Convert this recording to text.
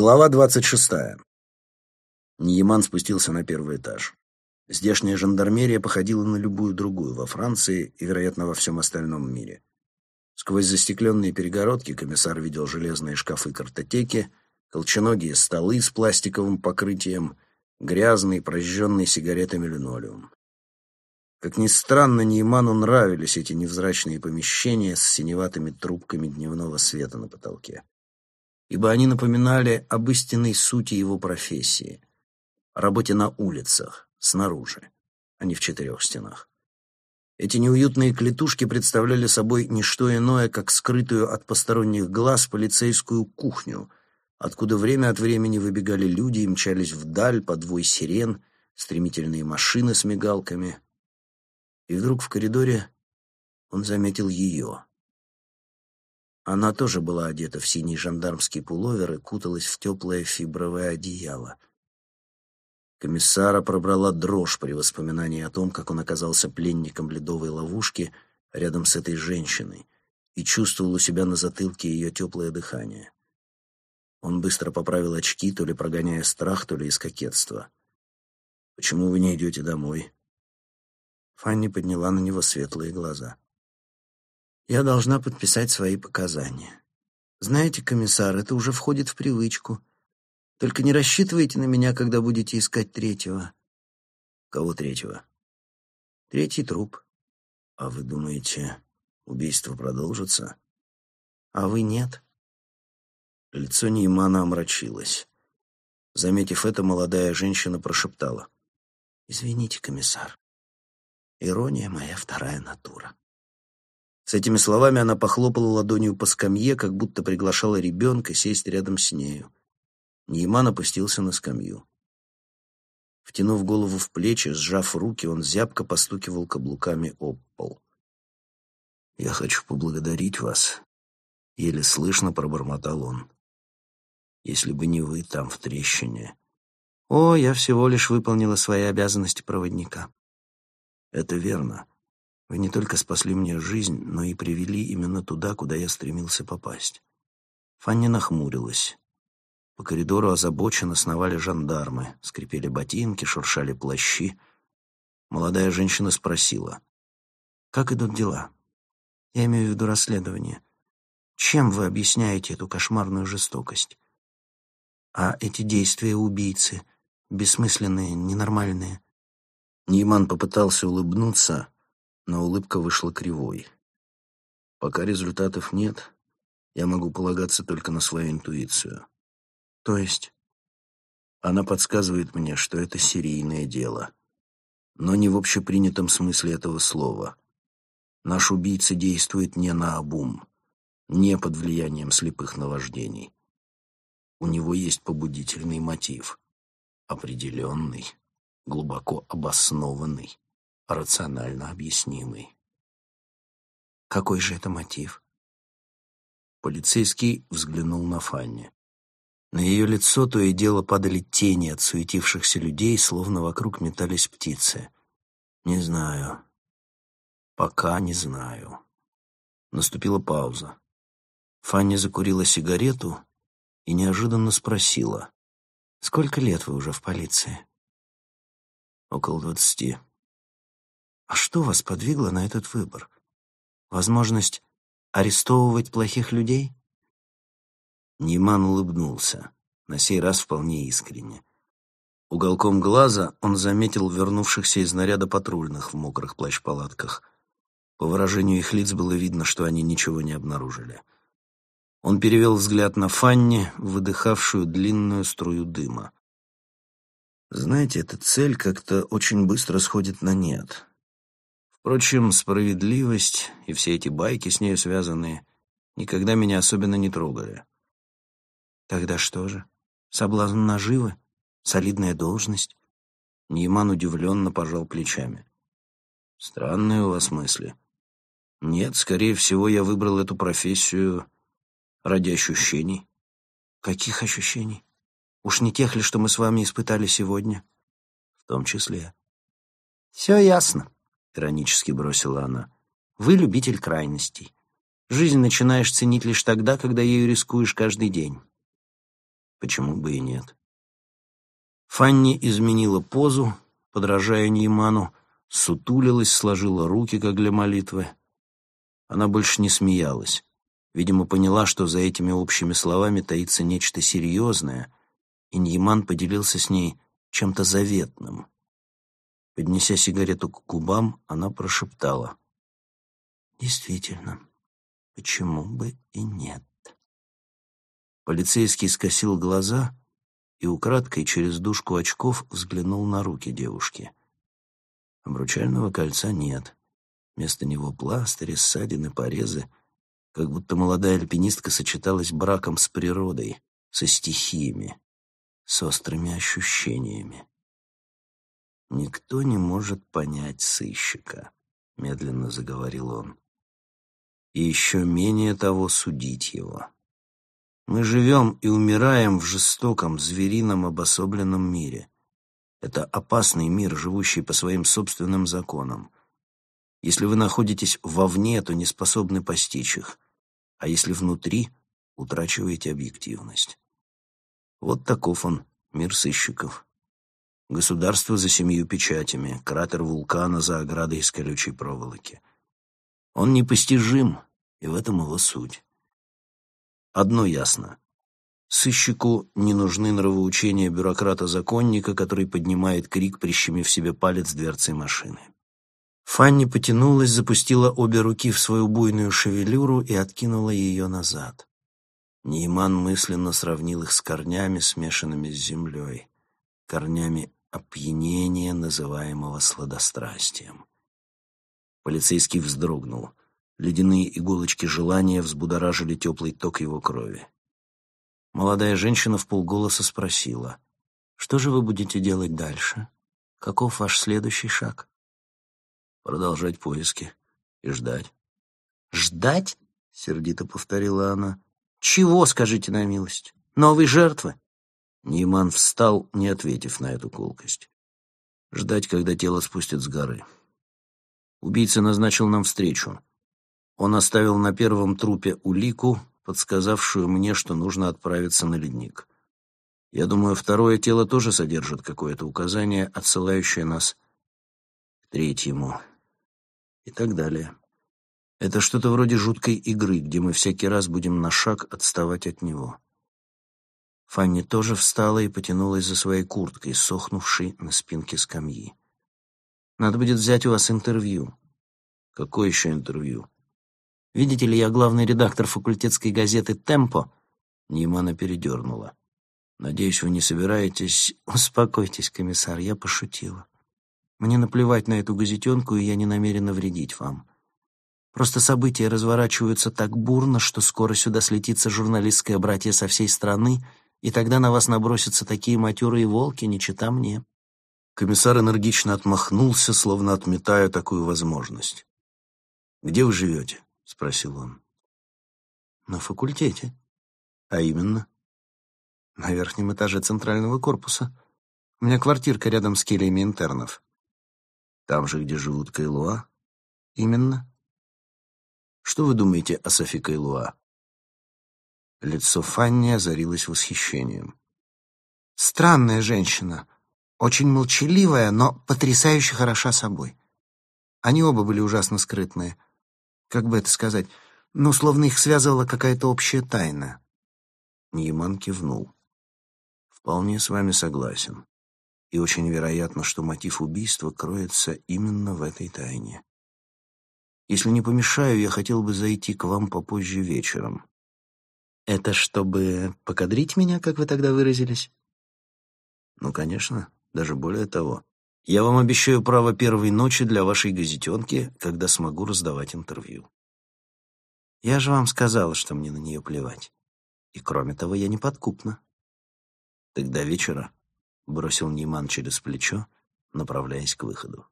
Глава двадцать шестая. Ниеман спустился на первый этаж. Здешняя жандармерия походила на любую другую во Франции и, вероятно, во всем остальном мире. Сквозь застекленные перегородки комиссар видел железные шкафы-картотеки, колченогие столы с пластиковым покрытием, грязный, прожженный сигаретами линолеум. Как ни странно, Нейману нравились эти невзрачные помещения с синеватыми трубками дневного света на потолке. Ибо они напоминали об истинной сути его профессии — о работе на улицах, снаружи, а не в четырех стенах. Эти неуютные клетушки представляли собой не что иное, как скрытую от посторонних глаз полицейскую кухню, откуда время от времени выбегали люди и мчались вдаль под вой сирен, стремительные машины с мигалками — и вдруг в коридоре он заметил ее. Она тоже была одета в синий жандармский пуловер и куталась в теплое фибровое одеяло. Комиссара пробрала дрожь при воспоминании о том, как он оказался пленником ледовой ловушки рядом с этой женщиной и чувствовал у себя на затылке ее теплое дыхание. Он быстро поправил очки, то ли прогоняя страх, то ли из кокетства. «Почему вы не идете домой?» Фанни подняла на него светлые глаза. «Я должна подписать свои показания. Знаете, комиссар, это уже входит в привычку. Только не рассчитывайте на меня, когда будете искать третьего». «Кого третьего?» «Третий труп». «А вы думаете, убийство продолжится?» «А вы нет?» Лицо Неймана омрачилось. Заметив это, молодая женщина прошептала. «Извините, комиссар, Ирония — моя вторая натура. С этими словами она похлопала ладонью по скамье, как будто приглашала ребенка сесть рядом с нею. Нейман опустился на скамью. Втянув голову в плечи, сжав руки, он зябко постукивал каблуками об пол. «Я хочу поблагодарить вас», — еле слышно пробормотал он. «Если бы не вы там, в трещине». «О, я всего лишь выполнила свои обязанности проводника». Это верно. Вы не только спасли мне жизнь, но и привели именно туда, куда я стремился попасть. Фанни нахмурилась. По коридору озабоченно сновали жандармы, скрипели ботинки, шуршали плащи. Молодая женщина спросила. «Как идут дела? Я имею в виду расследование. Чем вы объясняете эту кошмарную жестокость? А эти действия убийцы, бессмысленные, ненормальные, Нейман попытался улыбнуться, но улыбка вышла кривой. Пока результатов нет, я могу полагаться только на свою интуицию. То есть? Она подсказывает мне, что это серийное дело. Но не в общепринятом смысле этого слова. Наш убийца действует не на обум, не под влиянием слепых наваждений. У него есть побудительный мотив, определенный глубоко обоснованный, рационально объяснимый. Какой же это мотив? Полицейский взглянул на Фанни. На ее лицо то и дело падали тени от суетившихся людей, словно вокруг метались птицы. Не знаю. Пока не знаю. Наступила пауза. Фанни закурила сигарету и неожиданно спросила. «Сколько лет вы уже в полиции?» около двадцати. А что вас подвигло на этот выбор? Возможность арестовывать плохих людей? Ниман улыбнулся, на сей раз вполне искренне. Уголком глаза он заметил вернувшихся из наряда патрульных в мокрых плащ-палатках. По выражению их лиц было видно, что они ничего не обнаружили. Он перевел взгляд на Фанни, выдыхавшую длинную струю дыма. Знаете, эта цель как-то очень быстро сходит на нет. Впрочем, справедливость и все эти байки с нею связанные никогда меня особенно не трогали. Тогда что же? Соблазн наживы? Солидная должность? Нейман удивленно пожал плечами. Странные у вас мысли. Нет, скорее всего, я выбрал эту профессию ради ощущений. Каких ощущений? Уж не тех ли, что мы с вами испытали сегодня? В том числе. Все ясно, иронически бросила она. Вы любитель крайностей. Жизнь начинаешь ценить лишь тогда, когда ею рискуешь каждый день. Почему бы и нет? Фанни изменила позу, подражая Нейману, сутулилась, сложила руки, как для молитвы. Она больше не смеялась. Видимо, поняла, что за этими общими словами таится нечто серьезное, и Ньяман поделился с ней чем-то заветным. Поднеся сигарету к губам, она прошептала. «Действительно, почему бы и нет?» Полицейский скосил глаза и украдкой через дужку очков взглянул на руки девушки. Обручального кольца нет. Вместо него пластыри, ссадины, порезы. Как будто молодая альпинистка сочеталась браком с природой, со стихиями, с острыми ощущениями. «Никто не может понять сыщика», — медленно заговорил он. «И еще менее того судить его. Мы живем и умираем в жестоком, зверином, обособленном мире. Это опасный мир, живущий по своим собственным законам. Если вы находитесь вовне, то не способны постичь их, а если внутри, утрачиваете объективность. Вот таков он, мир сыщиков. Государство за семью печатями, кратер вулкана за оградой из колючей проволоки. Он непостижим, и в этом его суть. Одно ясно. Сыщику не нужны нравоучения бюрократа-законника, который поднимает крик, прищемив себе палец дверцей машины. Фанни потянулась, запустила обе руки в свою буйную шевелюру и откинула ее назад. Нейман мысленно сравнил их с корнями, смешанными с землей, корнями опьянения, называемого сладострастием. Полицейский вздрогнул. Ледяные иголочки желания взбудоражили теплый ток его крови. Молодая женщина в полголоса спросила, «Что же вы будете делать дальше? Каков ваш следующий шаг?» «Продолжать поиски и ждать». «Ждать?» — сердито повторила она. «Чего, скажите на милость? Новой жертвы?» Нейман встал, не ответив на эту колкость. Ждать, когда тело спустят с горы. Убийца назначил нам встречу. Он оставил на первом трупе улику, подсказавшую мне, что нужно отправиться на ледник. Я думаю, второе тело тоже содержит какое-то указание, отсылающее нас к третьему. И так далее. Это что-то вроде жуткой игры, где мы всякий раз будем на шаг отставать от него. Фанни тоже встала и потянулась за своей курткой, сохнувшей на спинке скамьи. «Надо будет взять у вас интервью». «Какое еще интервью?» Видите ли, я главный редактор факультетской газеты «Темпо». Неймана передернула. «Надеюсь, вы не собираетесь...» «Успокойтесь, комиссар, я пошутила. Мне наплевать на эту газетенку, и я не намерена вредить вам. Просто события разворачиваются так бурно, что скоро сюда слетится журналистское братье со всей страны, и тогда на вас набросятся такие матерые волки, не чита мне». Комиссар энергично отмахнулся, словно отметая такую возможность. «Где вы живете?» — спросил он. «На факультете. А именно?» «На верхнем этаже центрального корпуса. У меня квартирка рядом с келиями интернов». «Там же, где живут Кайлуа?» «Именно». «Что вы думаете о Софи Кайлуа?» Лицо Фанни озарилось восхищением. «Странная женщина. Очень молчаливая, но потрясающе хороша собой. Они оба были ужасно скрытные» как бы это сказать, ну, словно их связывала какая-то общая тайна. Ньяман кивнул. «Вполне с вами согласен. И очень вероятно, что мотив убийства кроется именно в этой тайне. Если не помешаю, я хотел бы зайти к вам попозже вечером». «Это чтобы покадрить меня, как вы тогда выразились?» «Ну, конечно, даже более того. Я вам обещаю право первой ночи для вашей газетенки, когда смогу раздавать интервью. Я же вам сказала, что мне на нее плевать. И кроме того, я не подкупна. Тогда вечера, — бросил Нейман через плечо, направляясь к выходу.